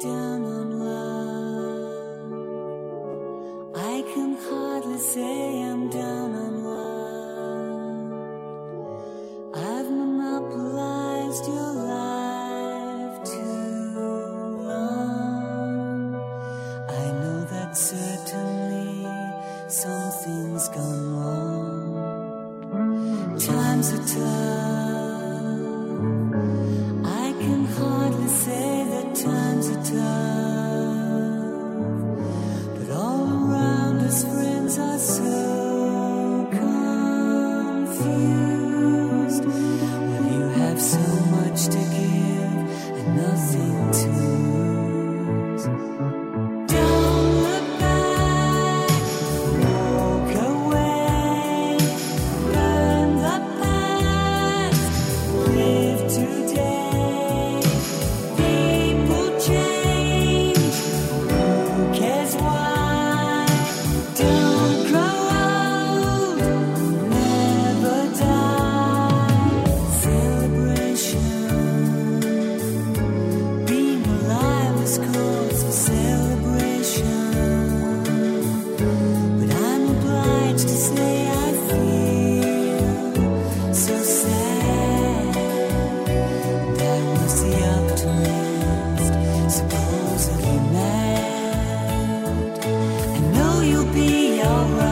down on love. I can hardly say I'm down on love. I've monopolized your life too long. I know that certainly something's gone wrong. Times are tough. But all around us, friends are so be alright.